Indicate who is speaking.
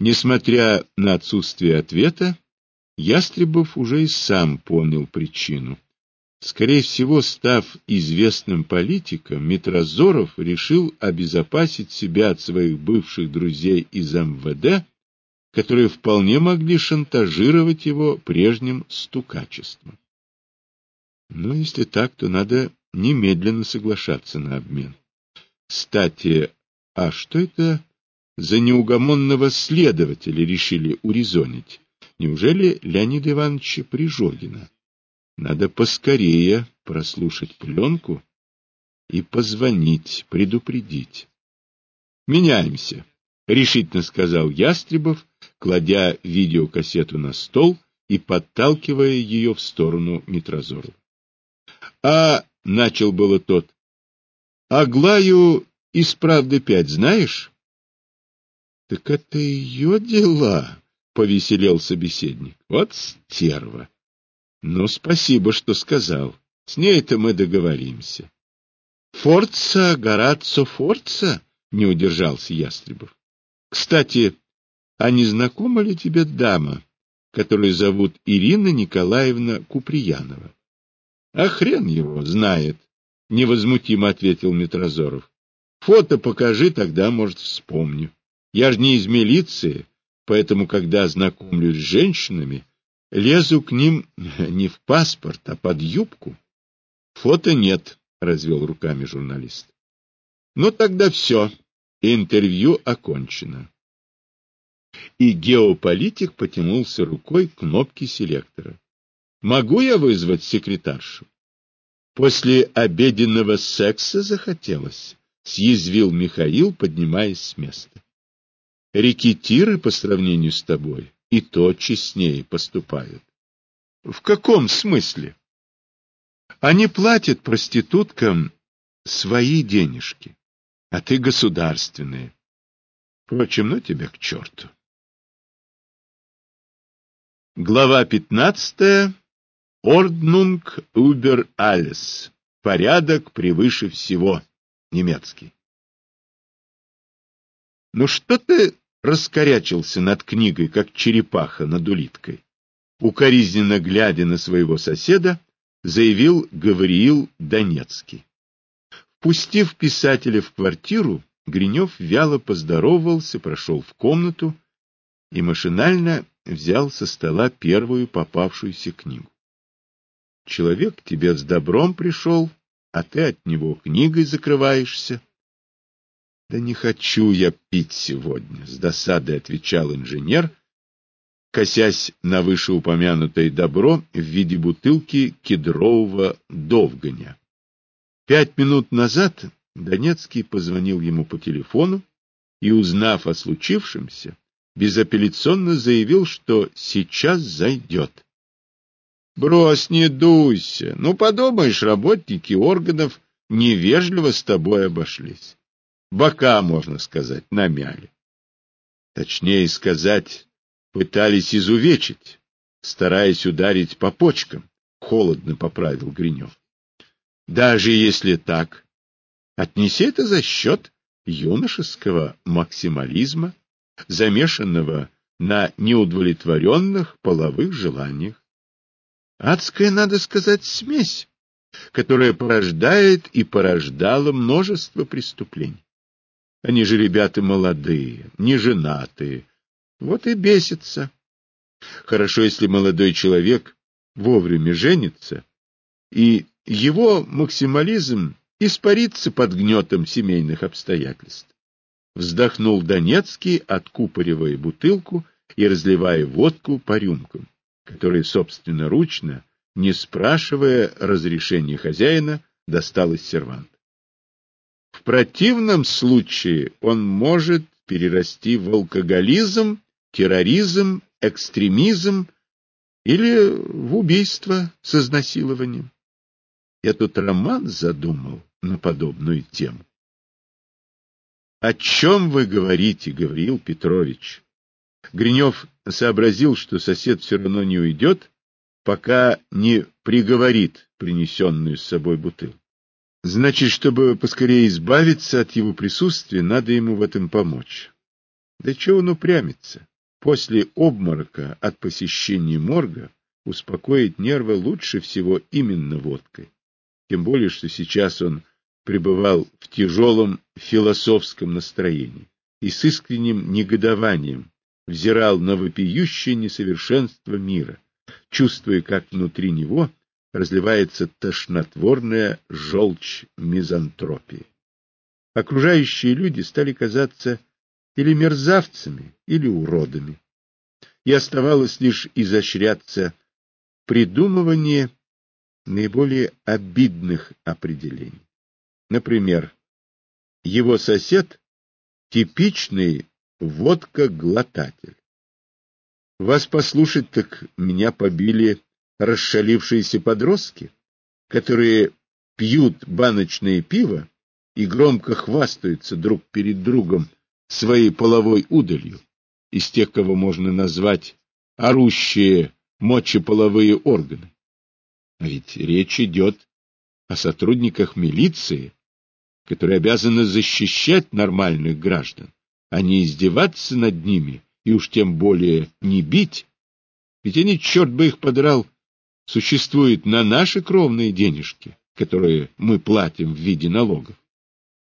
Speaker 1: Несмотря на отсутствие ответа, Ястребов уже и сам понял причину. Скорее всего, став известным политиком, Митрозоров решил обезопасить себя от своих бывших друзей из МВД, которые вполне могли шантажировать его прежним стукачеством. Но если так, то надо немедленно соглашаться на обмен. Кстати, а что это за неугомонного следователя решили урезонить? Неужели Леонида Ивановича Прижогина? Надо поскорее прослушать пленку и позвонить, предупредить. Меняемся, решительно сказал Ястребов, кладя видеокассету на стол и подталкивая ее в сторону Митрозорова. А начал было тот. Аглаю из правды пять знаешь? Так это ее дела, повеселел собеседник. Вот стерва. Ну, спасибо, что сказал. С ней-то мы договоримся. Форца, Горацо Форца, не удержался Ястребов. Кстати, а не знакома ли тебе дама, которую зовут Ирина Николаевна Куприянова? А хрен его знает, невозмутимо ответил Митрозоров. Фото покажи, тогда, может, вспомню. Я же не из милиции, поэтому, когда знакомлюсь с женщинами, Лезу к ним не в паспорт, а под юбку. Фото нет, развел руками журналист. Ну тогда все. Интервью окончено. И геополитик потянулся рукой к кнопке селектора. Могу я вызвать секретаршу? После обеденного секса захотелось, съязвил Михаил, поднимаясь с места. Рекетиры по сравнению с тобой и то честнее поступают. В каком смысле? Они платят проституткам свои денежки, а ты государственные. Впрочем, ну тебя к черту. Глава пятнадцатая. Орднунг убер alles. Порядок превыше всего. Немецкий. Ну что ты раскорячился над книгой, как черепаха над улиткой. Укоризненно глядя на своего соседа, заявил Гавриил Донецкий. Впустив писателя в квартиру, Гринев вяло поздоровался, прошел в комнату и машинально взял со стола первую попавшуюся книгу. Человек к тебе с добром пришел, а ты от него книгой закрываешься. Да не хочу я пить сегодня, с досадой отвечал инженер, косясь на вышеупомянутое добро в виде бутылки кедрового довганя. Пять минут назад Донецкий позвонил ему по телефону и, узнав о случившемся, безапелляционно заявил, что сейчас зайдет. Брось, не дуйся. Ну, подумаешь, работники органов невежливо с тобой обошлись бока, можно сказать, намяли. Точнее сказать, пытались изувечить, стараясь ударить по почкам, холодно поправил Гринев. Даже если так, отнеси это за счет юношеского максимализма, замешанного на неудовлетворенных половых желаниях. Адская, надо сказать, смесь, которая порождает и порождала множество преступлений. Они же ребята молодые, не женатые. Вот и бесится. Хорошо, если молодой человек вовремя женится, и его максимализм испарится под гнетом семейных обстоятельств. Вздохнул Донецкий, откупоривая бутылку и разливая водку по рюмкам, которые собственноручно, не спрашивая разрешения хозяина, достал из серванта. Противном случае он может перерасти в алкоголизм, терроризм, экстремизм или в убийство с изнасилованием. Я тут роман задумал на подобную тему. — О чем вы говорите, Гавриил Петрович? Гринев сообразил, что сосед все равно не уйдет, пока не приговорит принесенную с собой бутылку. Значит, чтобы поскорее избавиться от его присутствия, надо ему в этом помочь. Да чего он упрямится? После обморока от посещения морга успокоить нервы лучше всего именно водкой. Тем более, что сейчас он пребывал в тяжелом философском настроении и с искренним негодованием взирал на вопиющее несовершенство мира, чувствуя, как внутри него разливается тошнотворная желчь мизантропии. Окружающие люди стали казаться или мерзавцами, или уродами. И оставалось лишь изощряться в придумывании наиболее обидных определений. Например, его сосед — типичный водка-глотатель. Вас послушать, так меня побили расшалившиеся подростки, которые пьют баночное пиво и громко хвастаются друг перед другом своей половой удалью, из тех, кого можно назвать орущие мочеполовые органы. А ведь речь идет о сотрудниках милиции, которые обязаны защищать нормальных граждан, а не издеваться над ними и уж тем более не бить. Ведь они, черт бы их подрал, существуют на наши кровные денежки, которые мы платим в виде налогов.